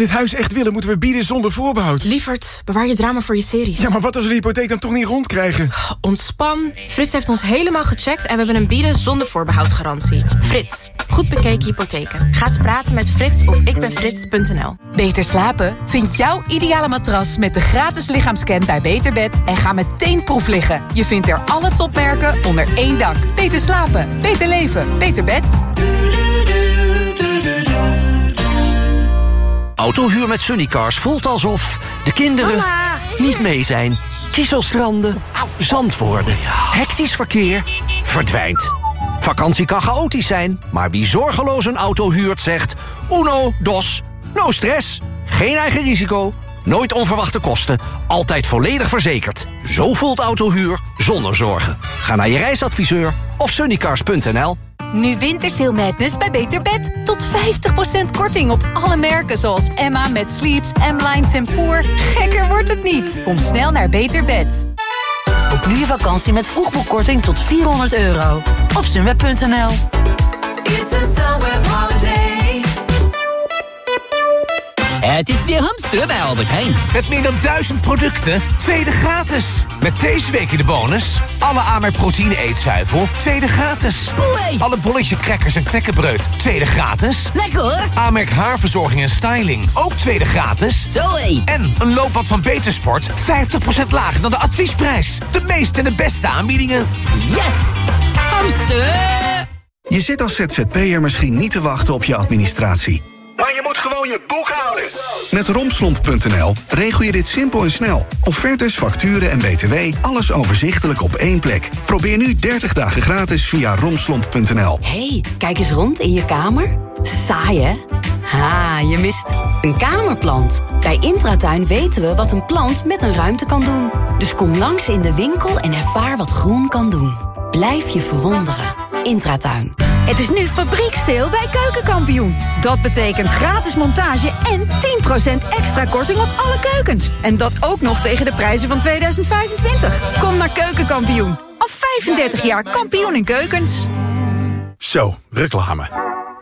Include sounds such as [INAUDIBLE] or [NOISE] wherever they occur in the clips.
dit huis echt willen, moeten we bieden zonder voorbehoud. Lievert, bewaar je drama voor je series. Ja, maar wat als we de hypotheek dan toch niet rondkrijgen? Ontspan. Frits heeft ons helemaal gecheckt en we hebben een bieden zonder voorbehoud garantie. Frits, goed bekeken hypotheken. Ga eens praten met Frits op ikbenfrits.nl. Beter slapen? Vind jouw ideale matras met de gratis lichaamscan bij Beterbed en ga meteen proef liggen. Je vindt er alle topmerken onder één dak. Beter slapen, beter leven, beter bed. Autohuur met Sunnycars voelt alsof de kinderen niet mee zijn. Kieselstranden, zand worden, hectisch verkeer, verdwijnt. Vakantie kan chaotisch zijn, maar wie zorgeloos een auto huurt zegt... uno, dos, no stress, geen eigen risico, nooit onverwachte kosten... altijd volledig verzekerd. Zo voelt autohuur zonder zorgen. Ga naar je reisadviseur of sunnycars.nl. Nu Wintersail Madness bij Beter Bed. Tot 50% korting op alle merken zoals Emma met Sleeps, M-Line Tempoor. Gekker wordt het niet. Kom snel naar Beter Bed. Nu je vakantie met vroegboekkorting tot 400 euro. Op sunweb.nl Het is weer hamsteren bij Albert Heijn. Met meer dan duizend producten, tweede gratis. Met deze week in de bonus... alle Amerk proteïne eetzuivel, tweede gratis. Oei. Alle bolletje crackers en knekkenbreud, tweede gratis. Lekker hoor. Amerk haarverzorging en styling, ook tweede gratis. Zoé. En een loopbad van Betersport, 50% lager dan de adviesprijs. De meeste en de beste aanbiedingen. Yes! Hamsteren! Je zit als ZZP'er misschien niet te wachten op je administratie. Maar je moet gewoon je boek houden. Met romslomp.nl regel je dit simpel en snel. Offertes, facturen en btw, alles overzichtelijk op één plek. Probeer nu 30 dagen gratis via romslomp.nl. hey, kijk eens rond in je kamer. Saai, hè? Ha, je mist een kamerplant. Bij Intratuin weten we wat een plant met een ruimte kan doen. Dus kom langs in de winkel en ervaar wat groen kan doen. Blijf je verwonderen. Intratuin. Het is nu fabrieksteel bij Keukenkampioen. Dat betekent gratis montage en 10% extra korting op alle keukens. En dat ook nog tegen de prijzen van 2025. Kom naar Keukenkampioen. Al 35 jaar kampioen in keukens. Zo, reclame.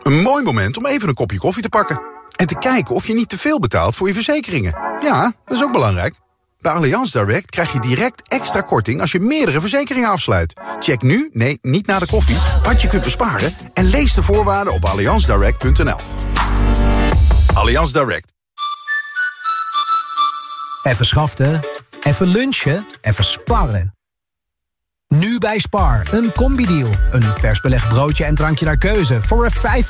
Een mooi moment om even een kopje koffie te pakken. En te kijken of je niet te veel betaalt voor je verzekeringen. Ja, dat is ook belangrijk. Bij Allianz Direct krijg je direct extra korting als je meerdere verzekeringen afsluit. Check nu, nee, niet na de koffie, wat je kunt besparen... en lees de voorwaarden op allianzdirect.nl. Allianz Direct. Even schaften, even lunchen, even sparren. Nu bij Spar, een combi-deal. Een vers belegd broodje en drankje naar keuze voor een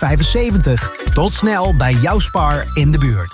5,75. Tot snel bij jouw Spar in de buurt.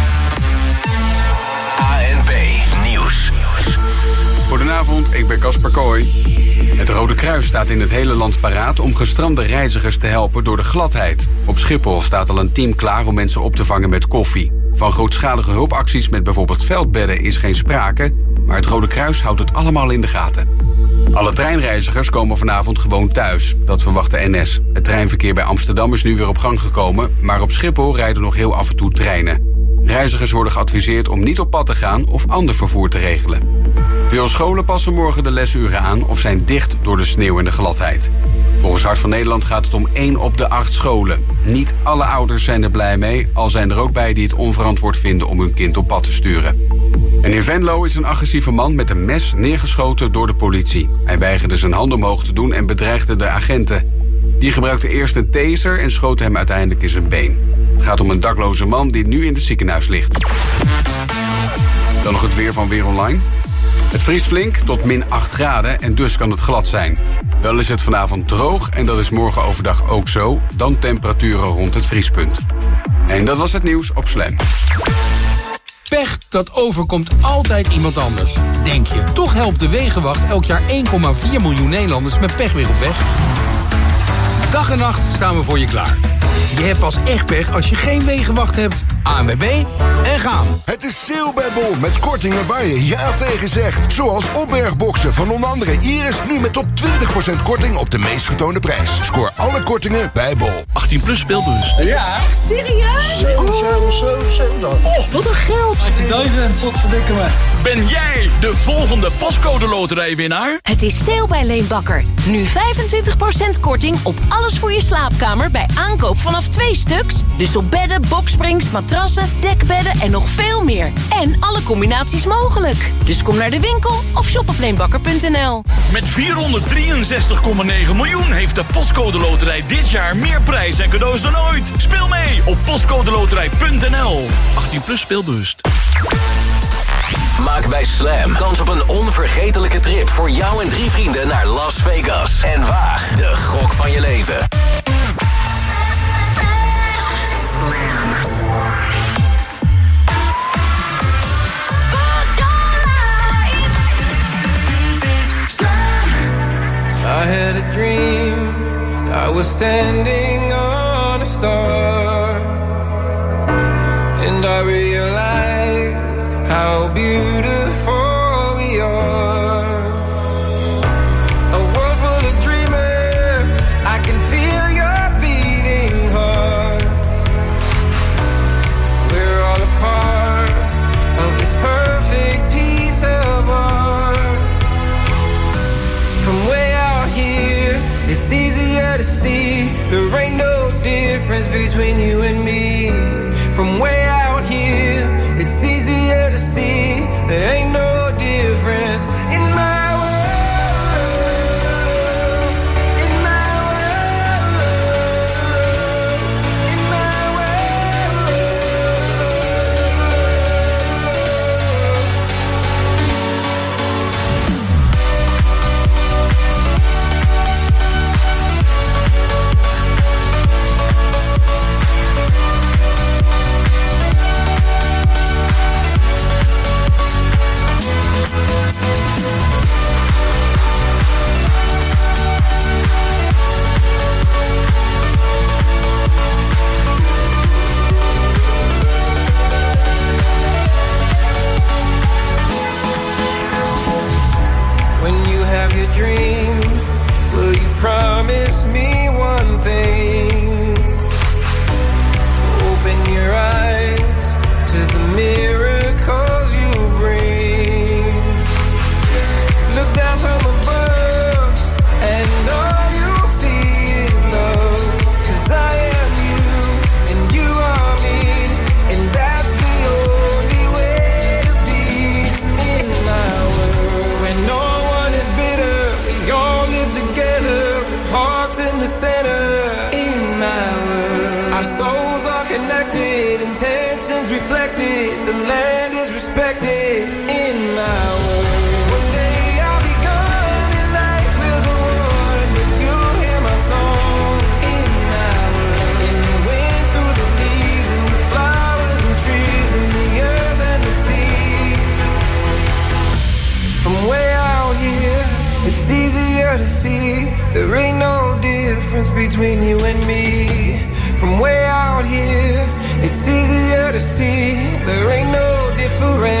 Goedenavond, ik ben Casper Kooi. Het Rode Kruis staat in het hele land paraat om gestrande reizigers te helpen door de gladheid. Op Schiphol staat al een team klaar om mensen op te vangen met koffie. Van grootschalige hulpacties met bijvoorbeeld veldbedden is geen sprake, maar het Rode Kruis houdt het allemaal in de gaten. Alle treinreizigers komen vanavond gewoon thuis. Dat verwacht de NS. Het treinverkeer bij Amsterdam is nu weer op gang gekomen, maar op Schiphol rijden nog heel af en toe treinen. Reizigers worden geadviseerd om niet op pad te gaan of ander vervoer te regelen. Veel scholen passen morgen de lesuren aan of zijn dicht door de sneeuw en de gladheid. Volgens Hart van Nederland gaat het om 1 op de 8 scholen. Niet alle ouders zijn er blij mee, al zijn er ook bij die het onverantwoord vinden om hun kind op pad te sturen. En in Venlo is een agressieve man met een mes neergeschoten door de politie. Hij weigerde zijn hand omhoog te doen en bedreigde de agenten. Die gebruikte eerst een taser en schoot hem uiteindelijk in zijn been. Gaat om een dakloze man die nu in het ziekenhuis ligt. Dan nog het weer van Weer Online. Het vriest flink tot min 8 graden en dus kan het glad zijn. Wel is het vanavond droog en dat is morgen overdag ook zo. Dan temperaturen rond het vriespunt. En dat was het nieuws op Slam. Pech, dat overkomt altijd iemand anders. Denk je, toch helpt de Wegenwacht elk jaar 1,4 miljoen Nederlanders met pech weer op weg? Dag en nacht staan we voor je klaar. Je hebt pas echt pech als je geen Wegenwacht hebt. ANWB en gaan. Het is sale bij Bol met kortingen waar je ja tegen zegt. Zoals opbergboxen van onder andere Iris nu met tot 20% korting op de meest getoonde prijs. Scoor alle kortingen bij Bol. 18 plus speelbus. Ja. Echt serieus? 7, 7, 7, 7 Oh, wat een geld. 18.000, wat verdikken me. Ben jij de volgende pascode loterijwinnaar? Het is sale bij Leenbakker. Nu 25% korting op alles voor je slaapkamer bij aankoop vanaf twee stuks. Dus op bedden, boksprings, matrassen, dekbedden en nog veel meer. En alle combinaties mogelijk. Dus kom naar de winkel of shop op leenbakker.nl. Met 463,9 miljoen heeft de Postcode Loterij dit jaar meer prijs en cadeaus dan ooit. Speel mee op postcodeloterij.nl. 18 plus speelbewust. Maak bij Slam kans op een onvergetelijke trip voor jou en drie vrienden naar Las Vegas. En waag de gok van je leven. I standing no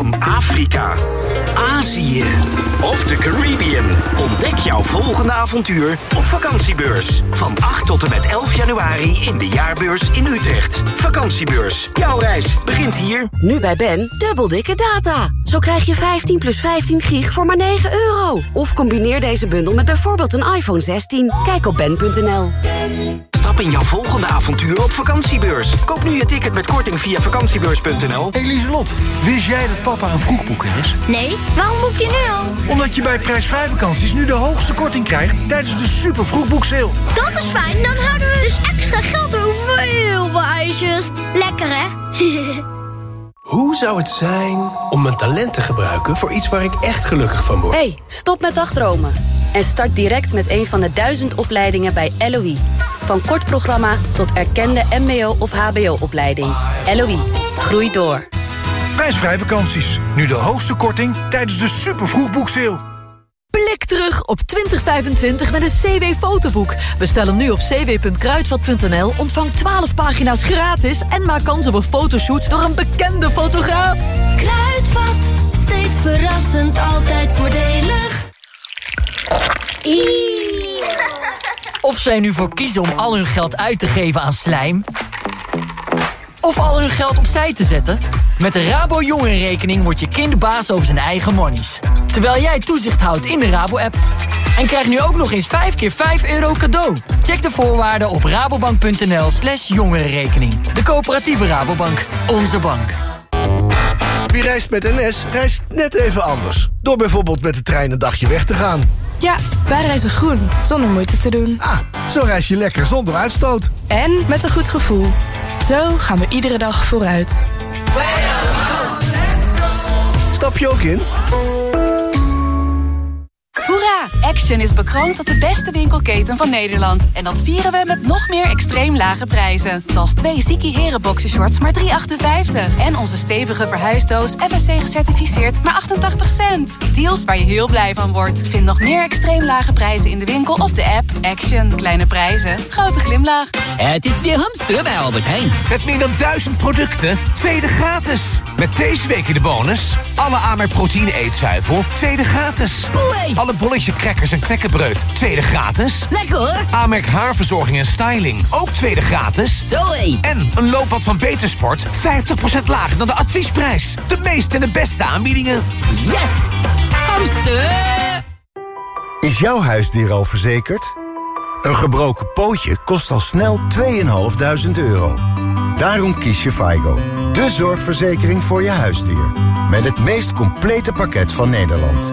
van Afrika, Azië of de Caribbean. Ontdek jouw volgende avontuur op vakantiebeurs. Van 8 tot en met 11 januari in de jaarbeurs in Utrecht. Vakantiebeurs. Jouw reis begint hier. Nu bij Ben, dubbel dikke data. Zo krijg je 15 plus 15 gig voor maar 9 euro. Of combineer deze bundel met bijvoorbeeld een iPhone 16. Kijk op ben.nl. In jouw volgende avontuur op vakantiebeurs. Koop nu je ticket met korting via vakantiebeurs.nl. Hey Lieselot, wist jij dat papa een vroegboeker is? Nee, waarom boek je nu al? Omdat je bij prijsvrij vakanties nu de hoogste korting krijgt tijdens de super vroegboekseil. Dat is fijn, dan houden we dus extra geld over voor heel veel ijsjes. Lekker hè? [LAUGHS] Hoe zou het zijn om mijn talent te gebruiken voor iets waar ik echt gelukkig van word? Hey, stop met dagdromen. En start direct met een van de duizend opleidingen bij LOE. Van kort programma tot erkende mbo- of hbo-opleiding. LOE, groei door. Prijsvrij vakanties. Nu de hoogste korting tijdens de super vroegboekseil. Blik terug op 2025 met een CW-fotoboek. Bestel hem nu op cw.kruidvat.nl, ontvang 12 pagina's gratis... en maak kans op een fotoshoot door een bekende fotograaf. Kruidvat, steeds verrassend, altijd voordelig. Of zij nu voor kiezen om al hun geld uit te geven aan slijm... of al hun geld opzij te zetten... met de Rabo Jongerenrekening wordt je kind baas over zijn eigen monies. Terwijl jij toezicht houdt in de Rabo-app. En krijg nu ook nog eens 5 keer 5 euro cadeau. Check de voorwaarden op rabobank.nl slash jongerenrekening. De coöperatieve Rabobank. Onze bank. Wie reist met NS, reist net even anders. Door bijvoorbeeld met de trein een dagje weg te gaan. Ja, wij reizen groen, zonder moeite te doen. Ah, zo reis je lekker zonder uitstoot. En met een goed gevoel. Zo gaan we iedere dag vooruit. Stap je ook in? Hoera! Action is bekroond tot de beste winkelketen van Nederland. En dat vieren we met nog meer extreem lage prijzen. Zoals twee Ziki Heren boxershorts maar 3,58. En onze stevige verhuisdoos FSC gecertificeerd maar 88 cent. Deals waar je heel blij van wordt. Vind nog meer extreem lage prijzen in de winkel of de app. Action. Kleine prijzen. Grote glimlach. Het is weer hamsteren bij Albert Heijn. Met meer dan duizend producten, tweede gratis. Met deze week in de bonus... alle Amerk proteïne eetzuivel, tweede gratis. Alle crackers en knekkenbreud, tweede gratis. Lekker hoor. Amerk haarverzorging en styling, ook tweede gratis. Zoé. En een looppad van Betersport, 50% lager dan de adviesprijs. De meeste en de beste aanbiedingen. Yes! Hamster! Is jouw huisdier al verzekerd? Een gebroken pootje kost al snel 2.500 euro. Daarom kies je FIGO, de zorgverzekering voor je huisdier. Met het meest complete pakket van Nederland.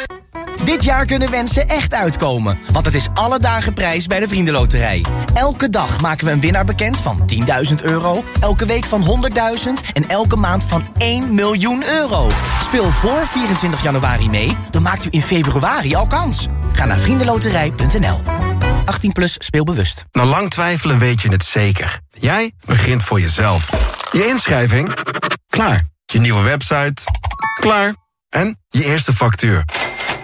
Dit jaar kunnen wensen echt uitkomen, want het is alle dagen prijs bij de Vriendenloterij. Elke dag maken we een winnaar bekend van 10.000 euro, elke week van 100.000 en elke maand van 1 miljoen euro. Speel voor 24 januari mee, dan maakt u in februari al kans. Ga naar vriendenloterij.nl. 18 plus speelbewust. Na lang twijfelen weet je het zeker. Jij begint voor jezelf. Je inschrijving? Klaar. Je nieuwe website? Klaar. En je eerste factuur?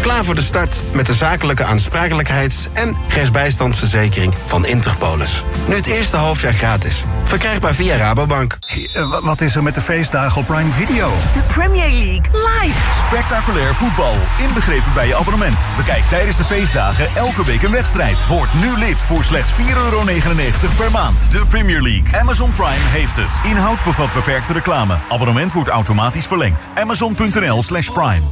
Klaar voor de start met de zakelijke aansprakelijkheids- en rechtsbijstandsverzekering van Interpolis. Nu het eerste halfjaar gratis. Verkrijgbaar via Rabobank. Wat is er met de feestdagen op Prime Video? De Premier League live. Spectaculair voetbal, inbegrepen bij je abonnement. Bekijk tijdens de feestdagen elke week een wedstrijd. Word nu lid voor slechts 4,99 euro per maand. De Premier League. Amazon Prime heeft het. Inhoud bevat beperkte reclame. Abonnement wordt automatisch verlengd. Amazon.nl slash prime.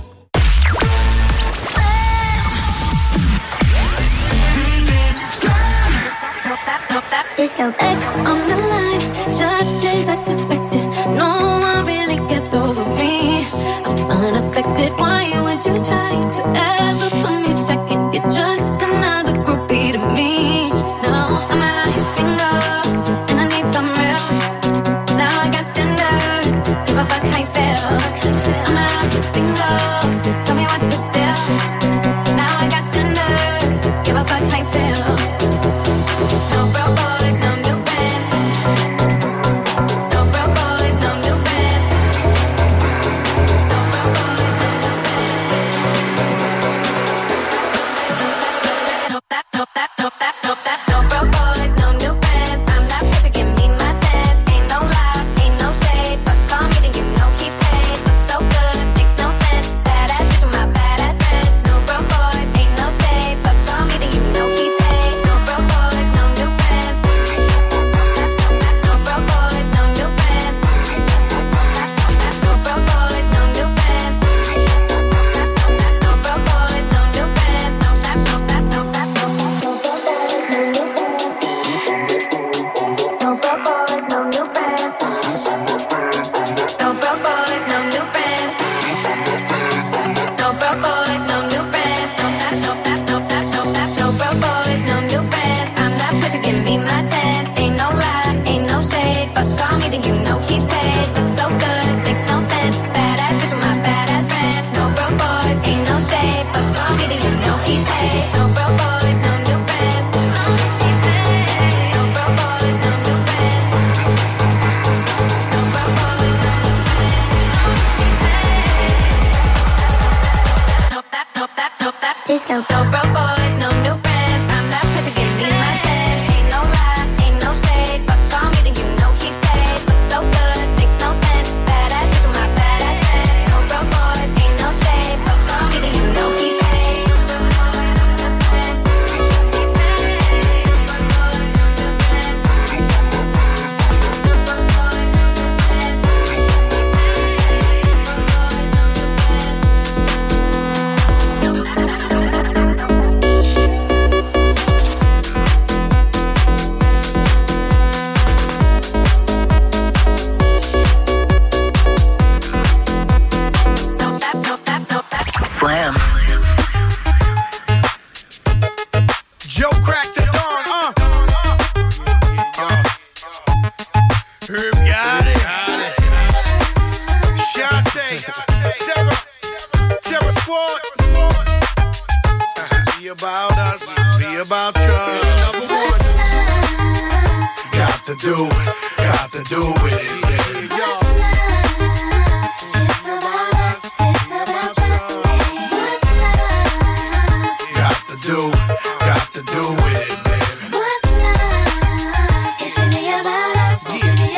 Disco X on the line, just as I suspected. No one really gets over me. I'm unaffected. Why would you try to ever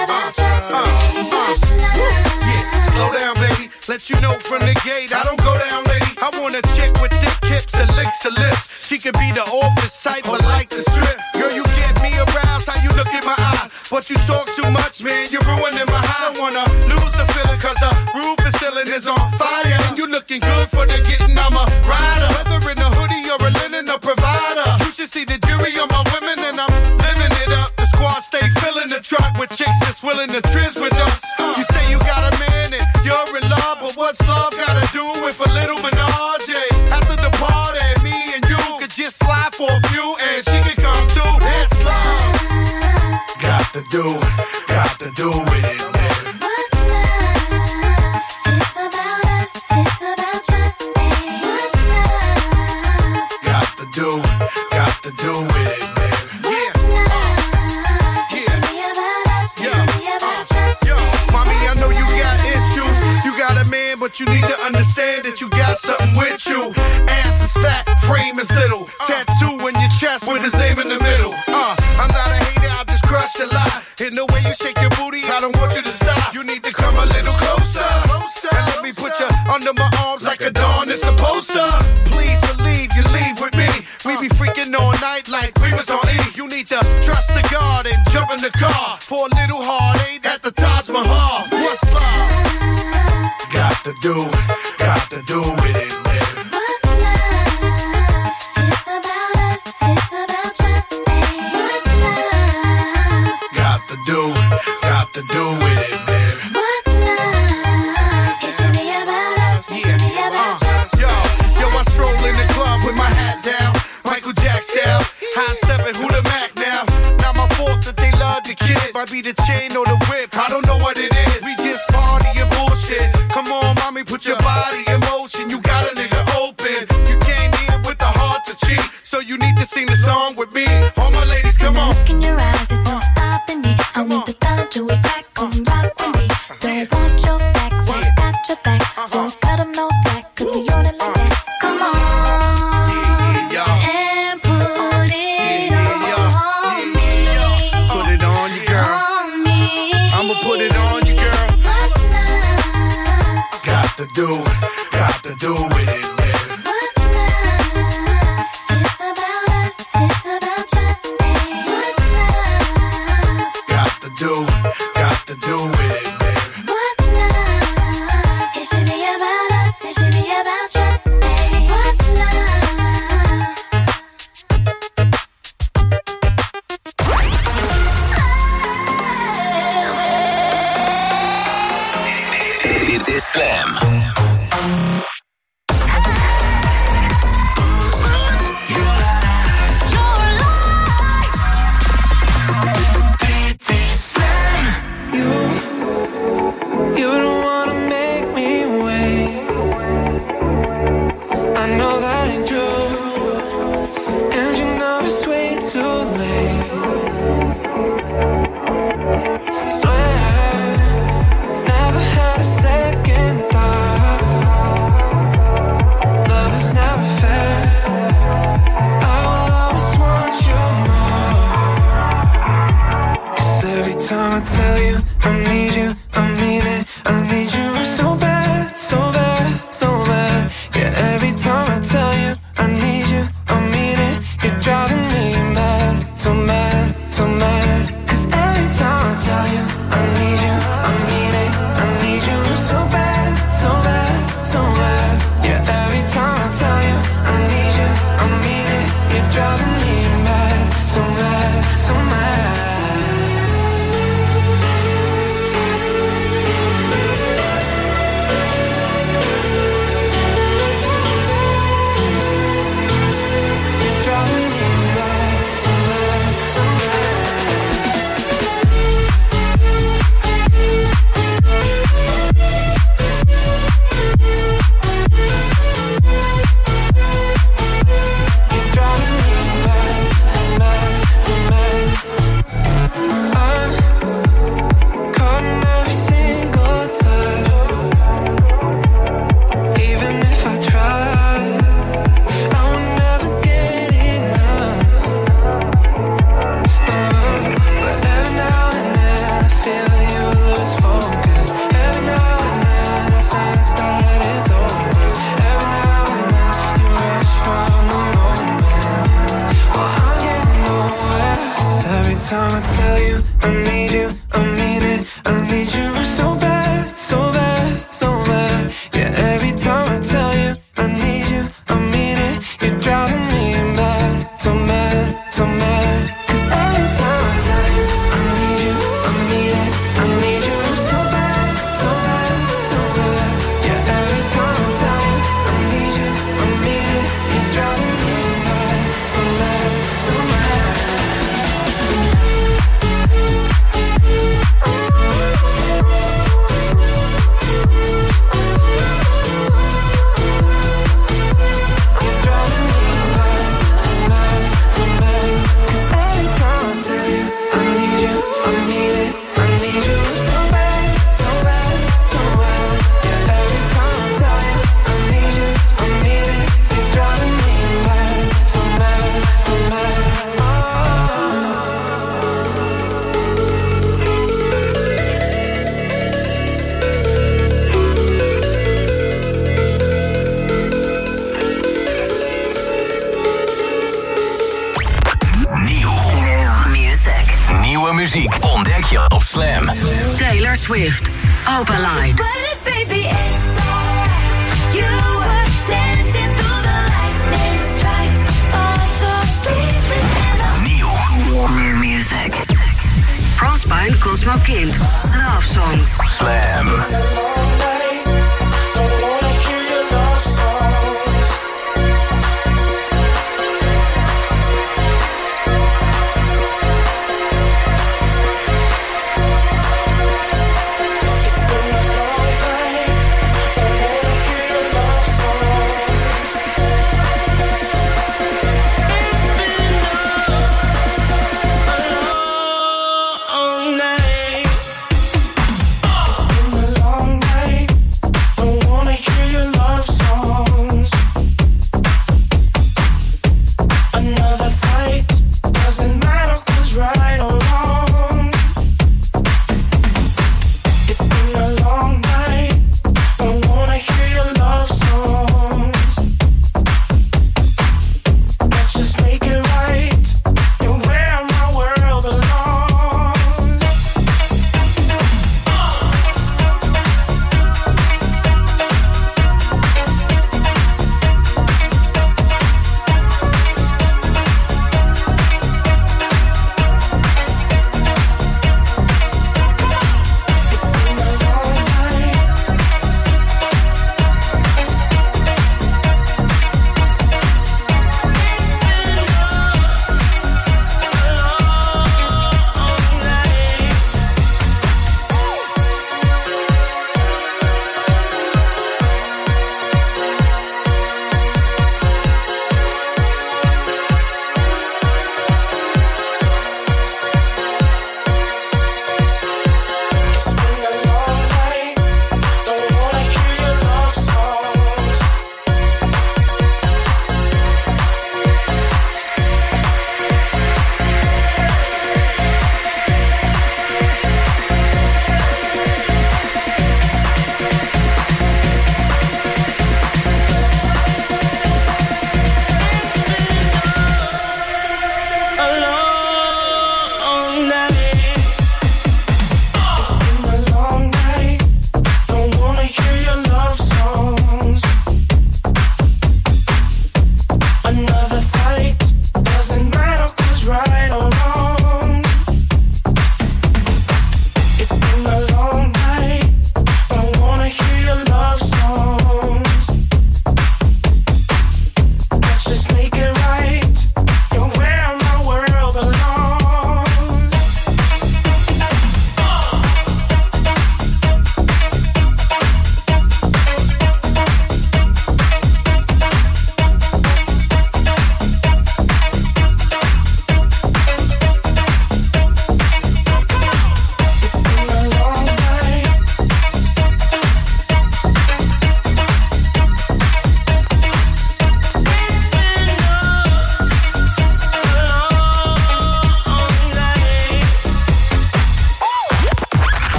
Uh, uh, Let you know from the gate, I don't go down, lady. I want a chick with thick hips and licks her lips. She could be the office type, but like the strip. Girl, you get me aroused, how you look in my eye. But you talk too much, man, you're ruining my high. I wanna lose the feeling, cause the roof is ceiling is on fire. And you looking good for the getting, I'm a rider. Whether in a hoodie or a linen, a provider. You should see the jury on my women, and I'm living it up. The squad stay filling the truck with chicks willing to trizz with us. Be the chain or Every time I tell you I need you, I mean it, I need you.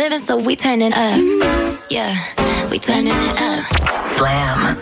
living, so we turning up. Yeah, we turning it up. Slam.